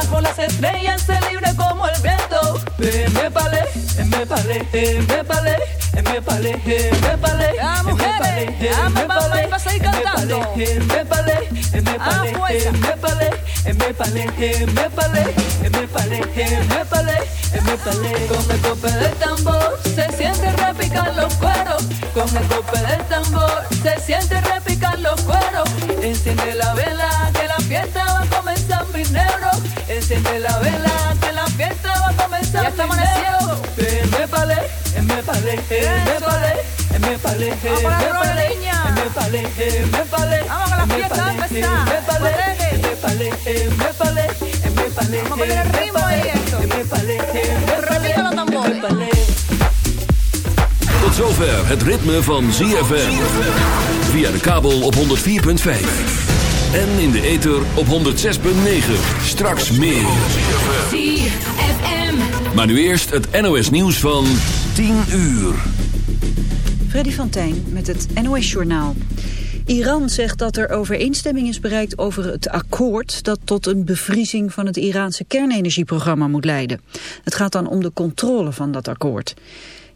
bajo las estrellas se libre como el viento. Me palé, me palé, me palé, me palé, me palé. A mujeres, me palé, vas a ir cantando. Me palé, me palé, me palé, me palé, me palé, me palé, me palé, me palé. Con el golpe del tambor se siente repicar los cueros. Con el golpe del tambor se siente repicar los cueros. Enciende la vela está amaneciendo. Me palé, me palé, me palé. Me palé, me palé, me palé, me palé, Vamos a la fiesta, empezar. me palé, me palé, me palé, me palé, Vamos a poner el ritmo ahí, esto. me palé, me palé, me palé. Tot zover het ritme van ZFM. Via de kabel op 104.5. En in de ether op 106.9. Straks meer. Maar nu eerst het NOS nieuws van 10 uur. Freddy van Tijn met het NOS-journaal. Iran zegt dat er overeenstemming is bereikt over het akkoord... dat tot een bevriezing van het Iraanse kernenergieprogramma moet leiden. Het gaat dan om de controle van dat akkoord.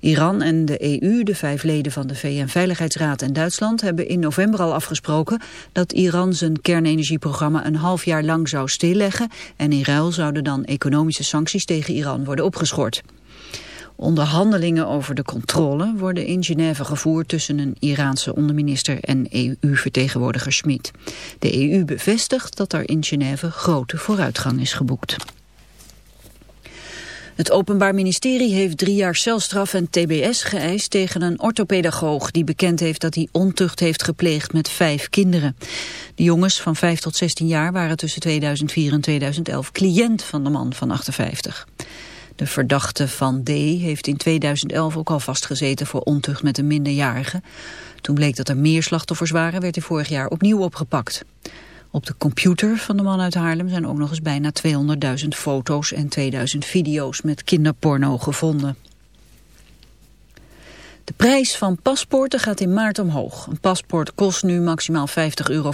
Iran en de EU, de vijf leden van de VN-veiligheidsraad en Duitsland... hebben in november al afgesproken dat Iran zijn kernenergieprogramma... een half jaar lang zou stilleggen... en in ruil zouden dan economische sancties tegen Iran worden opgeschort. Onderhandelingen over de controle worden in Genève gevoerd tussen een Iraanse onderminister en EU-vertegenwoordiger Schmid. De EU bevestigt dat er in Genève grote vooruitgang is geboekt. Het Openbaar Ministerie heeft drie jaar celstraf en tbs geëist tegen een orthopedagoog die bekend heeft dat hij ontucht heeft gepleegd met vijf kinderen. De jongens van 5 tot 16 jaar waren tussen 2004 en 2011 cliënt van de man van 58. De verdachte van D. heeft in 2011 ook al vastgezeten voor ontucht met een minderjarige. Toen bleek dat er meer slachtoffers waren, werd hij vorig jaar opnieuw opgepakt. Op de computer van de man uit Haarlem zijn ook nog eens bijna 200.000 foto's en 2000 video's met kinderporno gevonden. De prijs van paspoorten gaat in maart omhoog. Een paspoort kost nu maximaal 50,35 euro.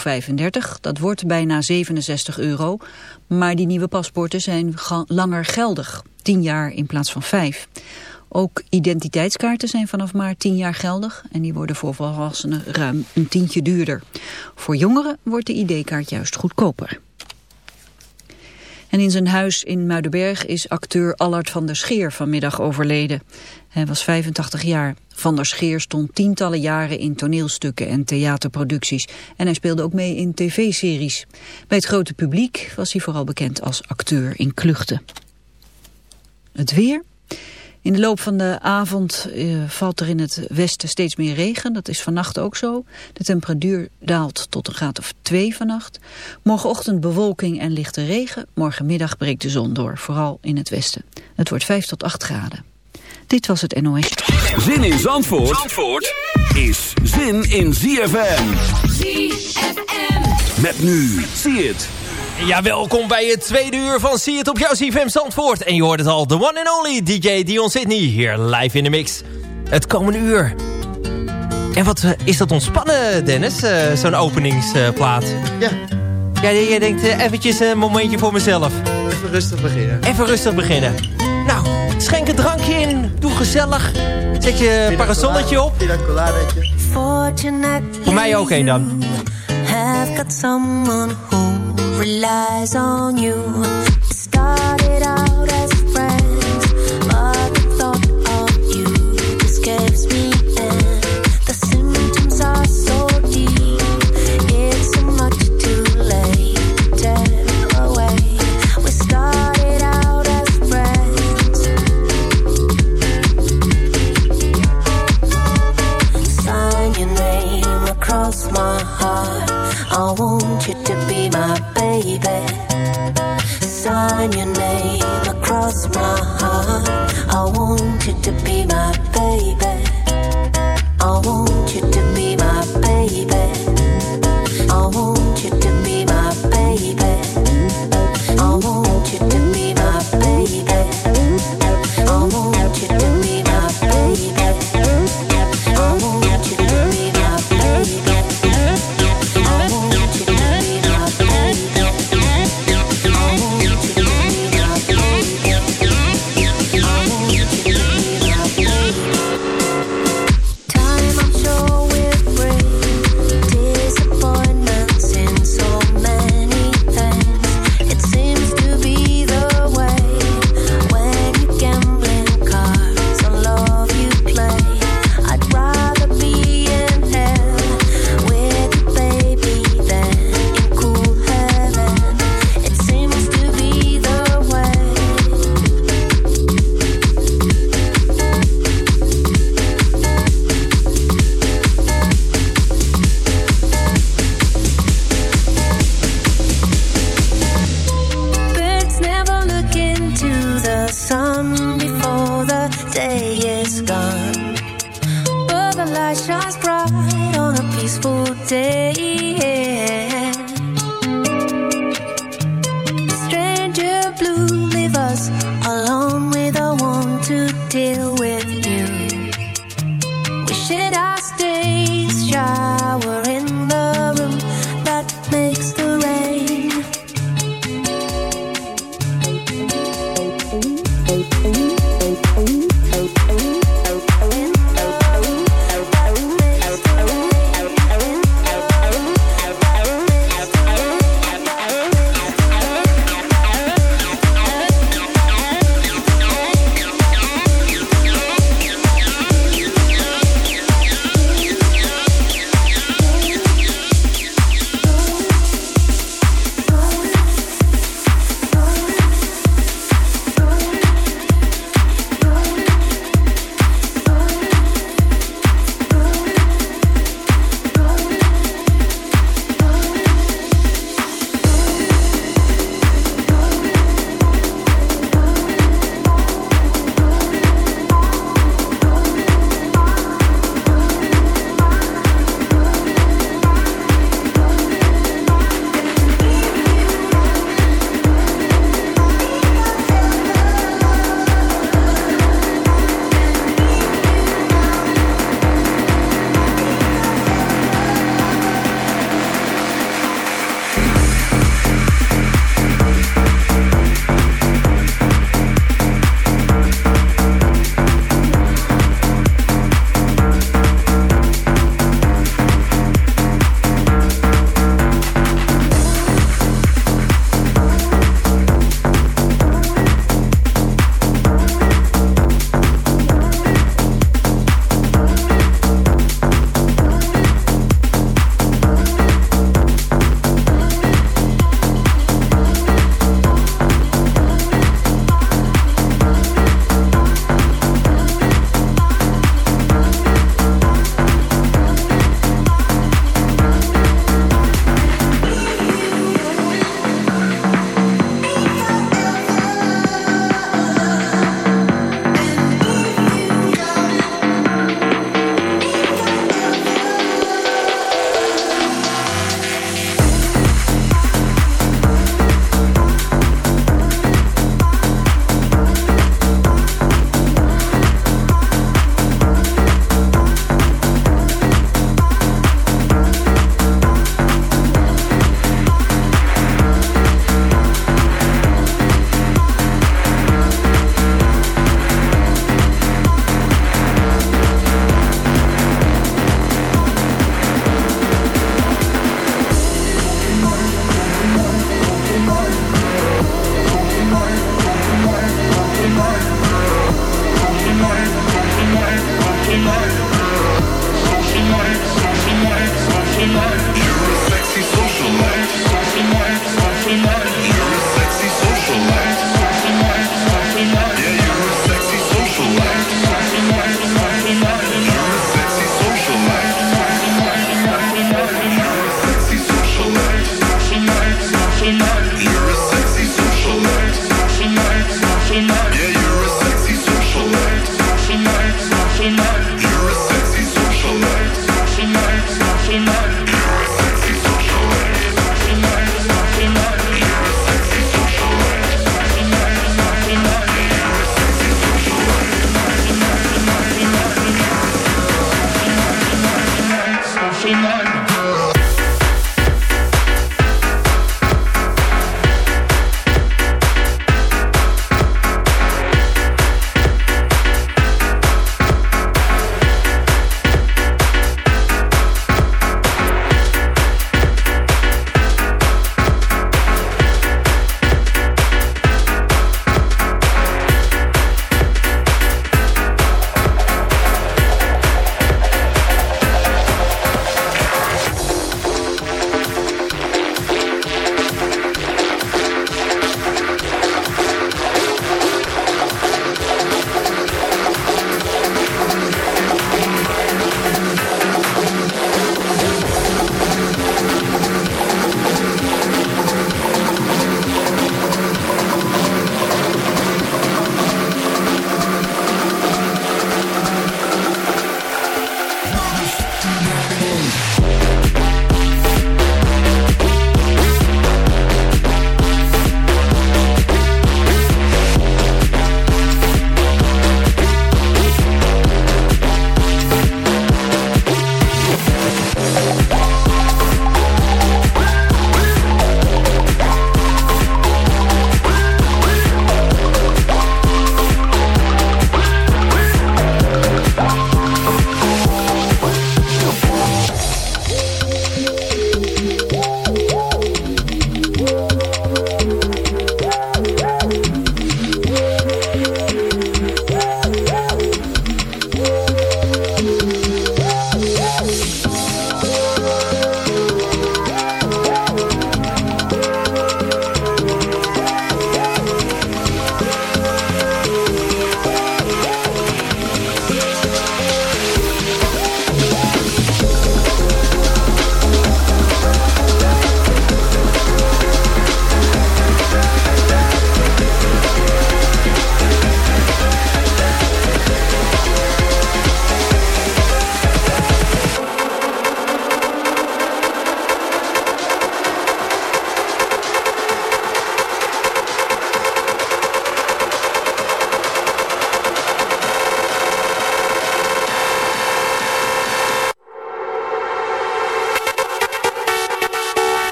Dat wordt bijna 67 euro. Maar die nieuwe paspoorten zijn langer geldig. 10 jaar in plaats van 5. Ook identiteitskaarten zijn vanaf maart 10 jaar geldig. En die worden voor volwassenen ruim een tientje duurder. Voor jongeren wordt de ID-kaart juist goedkoper. En in zijn huis in Muidenberg is acteur Allard van der Scheer vanmiddag overleden. Hij was 85 jaar. Van der Scheer stond tientallen jaren in toneelstukken en theaterproducties. En hij speelde ook mee in tv-series. Bij het grote publiek was hij vooral bekend als acteur in kluchten. Het weer. In de loop van de avond eh, valt er in het westen steeds meer regen. Dat is vannacht ook zo. De temperatuur daalt tot een graad of 2 vannacht. Morgenochtend bewolking en lichte regen. Morgenmiddag breekt de zon door, vooral in het westen. Het wordt 5 tot 8 graden. Dit was het NOS. Zin in Zandvoort, Zandvoort is zin in ZFM. ZFM. Met nu, zie het. Ja, welkom bij het tweede uur van See het op jouw CFM Zandvoort. En je hoort het al, the one and only DJ Dion Sydney hier live in de mix. Het komende uur. En wat eh, is dat ontspannen, Dennis, eh, zo'n openingsplaat. Ja, ja, jij denkt eh, eventjes een momentje voor mezelf. even rustig beginnen. Even rustig beginnen. Nou, schenk een drankje in, doe gezellig. Zet je parasolletje op. Voor mij ook één dan. have got someone who relies on you.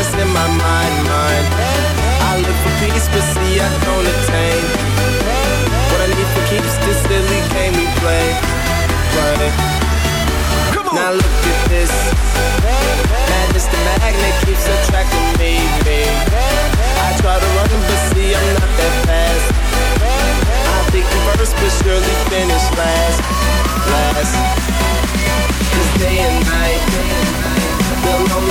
just in my mind, mind. I look for peace, but see I don't attain. What I need for keeps this silly game we play. play. Now look at this. Madness the magnet keeps attracting me, me. I try to run, but see I'm not that fast. I think first, but surely finish last, last. Cause day and night.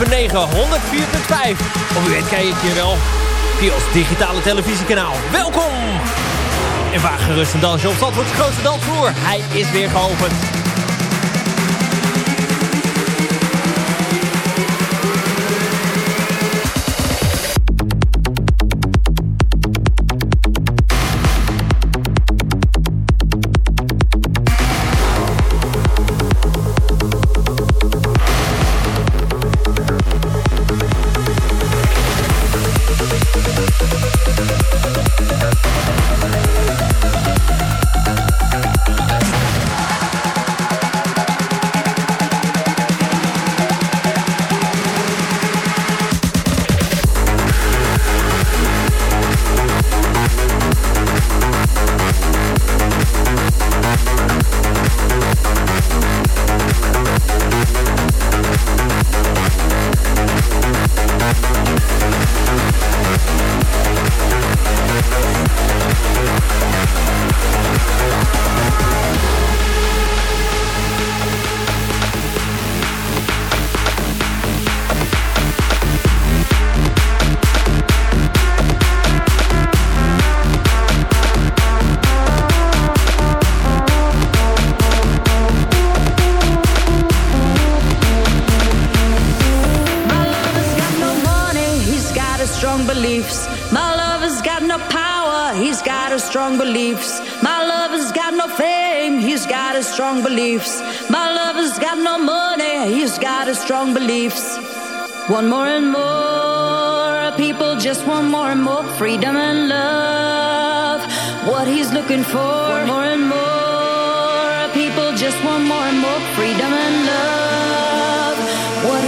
op de 106.9, 104.5. Of u weet, kijk hier wel. Via ons digitale televisiekanaal. Welkom! En waar gerust een dansje op Zandvoorts grootste dansvloer. Hij is weer geopend. He's strong beliefs. One more and more people just want more and more freedom and love. What he's looking for, One more and more people just want more and more freedom and love. What